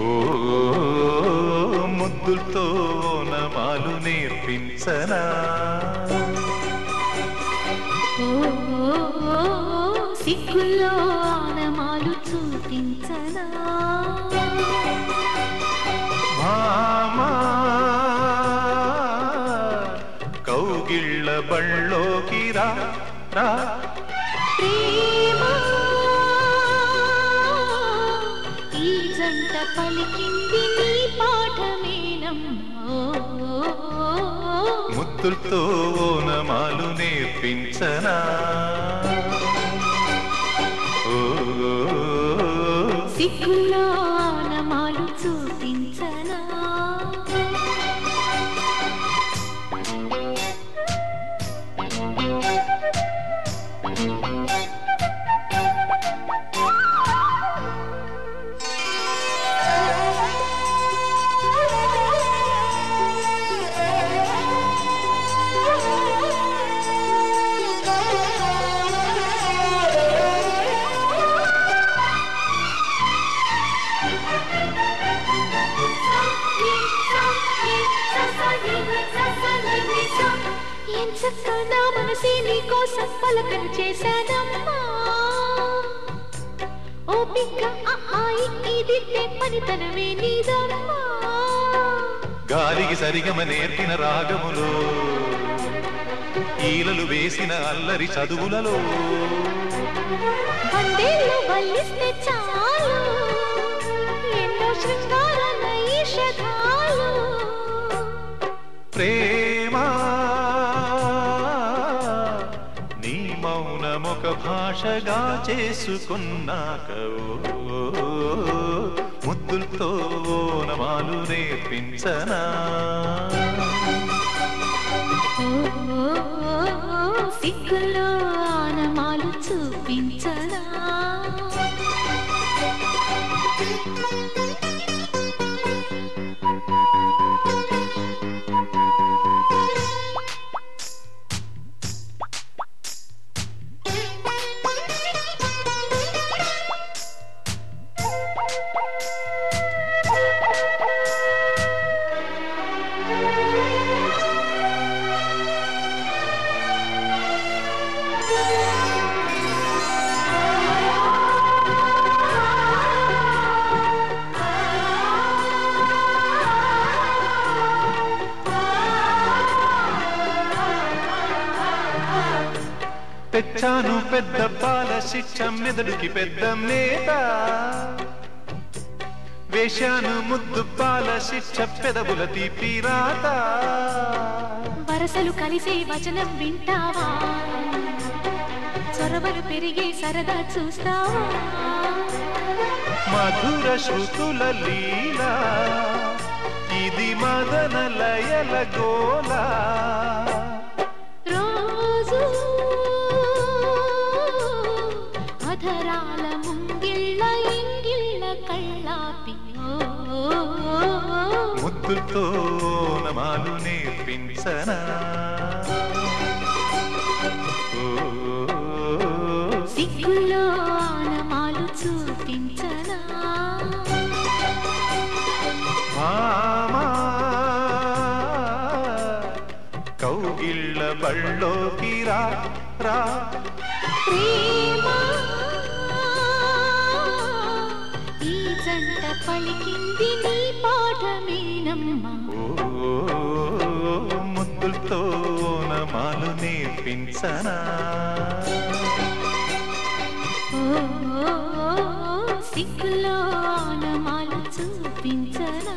ఓ ముద్దులతో నమాలు నేర్పించనా? సిగ్గుల్లో ఆనమాలు చూపించనా? కౌగిళ్ళ బళ్ళోకి రా రా. పలికింది నీ పాఠమేనమ్మా. ముద్దులతో నమాలు నేర్పించనా? ఓ మనసే చేశానమ్మా. ఓపిక పనితనమే నీదమ్మా. గాలికి సరిగమ నేర్పిన రాగములో ఈలలు వేసిన అల్లరి చదువులలో. వల్లిస్తే చాలు ఎన్నో ప్రేమ భాషగా చేసుకున్నాక ముద్దులతో నమాలు రేపించనా సిగ్గులో ఆనమాలు చూపించనా? తెచ్చాను పెద్ద పాల శిక్ష మెదడుకి పెద్ద మేత వేశాను ముద్దు పాల శిక్ష పెదవుల తీపి రాత. వరసలు కలిసే వచనం వింటావా? చొరవలు పెరిగే సరదా చూస్తావా? మధుర శృతుల లీల ఇది మదన లయల గోలా ముద్దుతో నమాలు నేర్పించనా? సిగ్గులో చూపించనా? కౌగిళ్ళ బళ్ళోకి రా రా. పలికింది నీ పాఠమేనమ్మా. ముద్దులతో నమాలు నేర్పించనా. నమాలు చూపించనా.